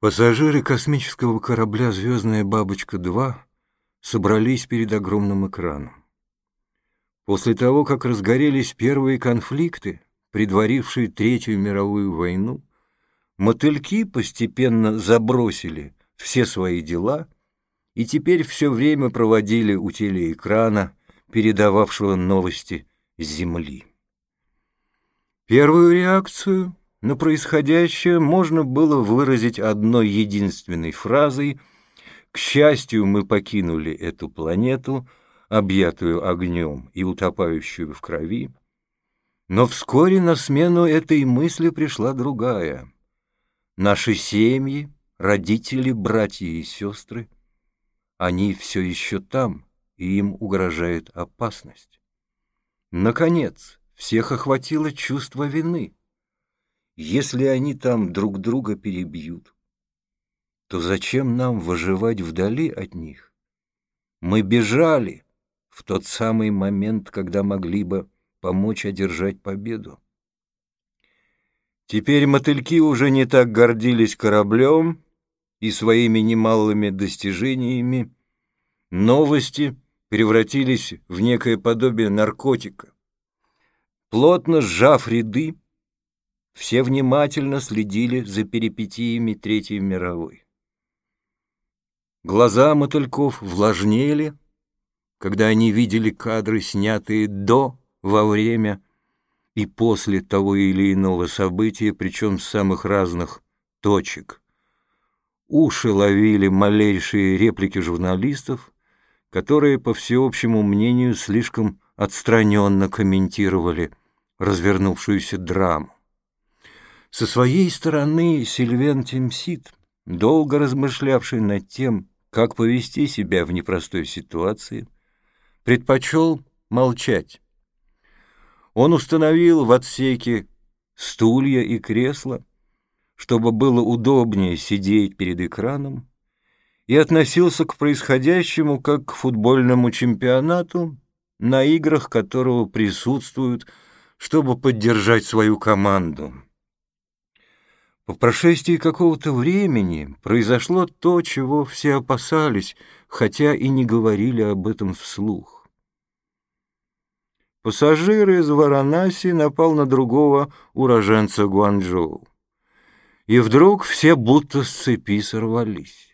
Пассажиры космического корабля «Звездная бабочка-2» собрались перед огромным экраном. После того, как разгорелись первые конфликты, предварившие Третью мировую войну, мотыльки постепенно забросили все свои дела и теперь все время проводили у телеэкрана, передававшего новости с Земли. Первую реакцию но происходящее можно было выразить одной единственной фразой «К счастью, мы покинули эту планету, объятую огнем и утопающую в крови». Но вскоре на смену этой мысли пришла другая. Наши семьи, родители, братья и сестры, они все еще там, и им угрожает опасность. Наконец, всех охватило чувство вины. Если они там друг друга перебьют, то зачем нам выживать вдали от них? Мы бежали в тот самый момент, когда могли бы помочь одержать победу. Теперь мотыльки уже не так гордились кораблем и своими немалыми достижениями. Новости превратились в некое подобие наркотика. Плотно сжав ряды, все внимательно следили за перипетиями Третьей мировой. Глаза мотыльков влажнели, когда они видели кадры, снятые до, во время и после того или иного события, причем с самых разных точек. Уши ловили малейшие реплики журналистов, которые, по всеобщему мнению, слишком отстраненно комментировали развернувшуюся драму. Со своей стороны Сильвен Тимсит, долго размышлявший над тем, как повести себя в непростой ситуации, предпочел молчать. Он установил в отсеке стулья и кресла, чтобы было удобнее сидеть перед экраном, и относился к происходящему как к футбольному чемпионату, на играх которого присутствуют, чтобы поддержать свою команду. По прошествии какого-то времени произошло то, чего все опасались, хотя и не говорили об этом вслух. Пассажир из Варанаси напал на другого уроженца Гуанчжоу. И вдруг все будто с цепи сорвались.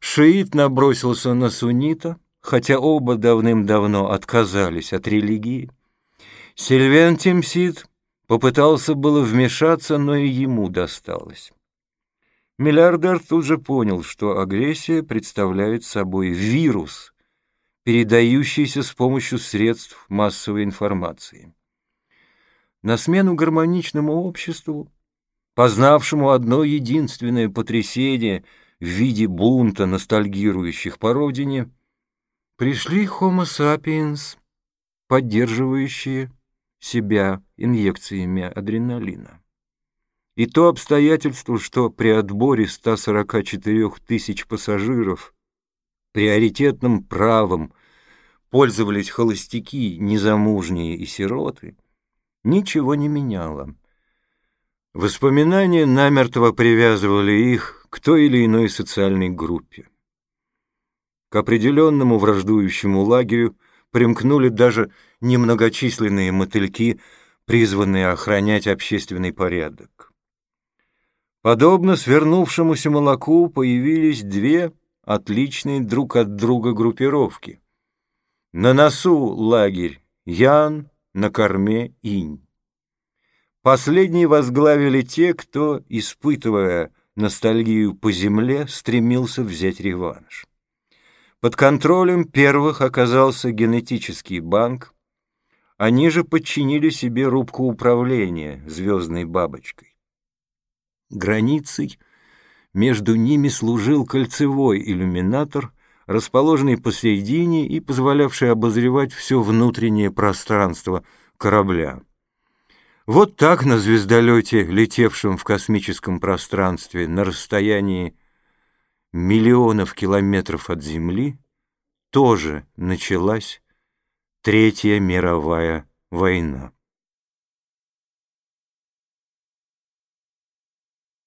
Шиит набросился на суннита, хотя оба давным-давно отказались от религии. Сильвен Тимсид Попытался было вмешаться, но и ему досталось. Миллиардер тут же понял, что агрессия представляет собой вирус, передающийся с помощью средств массовой информации. На смену гармоничному обществу, познавшему одно единственное потрясение в виде бунта ностальгирующих по родине, пришли homo sapiens, поддерживающие себя инъекциями адреналина. И то обстоятельство, что при отборе 144 тысяч пассажиров приоритетным правом пользовались холостяки, незамужние и сироты, ничего не меняло. Воспоминания намертво привязывали их к той или иной социальной группе. К определенному враждующему лагерю примкнули даже немногочисленные мотыльки, призванные охранять общественный порядок. Подобно свернувшемуся молоку появились две отличные друг от друга группировки. На носу лагерь Ян, на корме Инь. Последние возглавили те, кто, испытывая ностальгию по земле, стремился взять реванш. Под контролем первых оказался генетический банк, они же подчинили себе рубку управления звездной бабочкой. Границей между ними служил кольцевой иллюминатор, расположенный посередине и позволявший обозревать все внутреннее пространство корабля. Вот так на звездолете, летевшем в космическом пространстве на расстоянии миллионов километров от Земли, тоже началась Третья мировая война.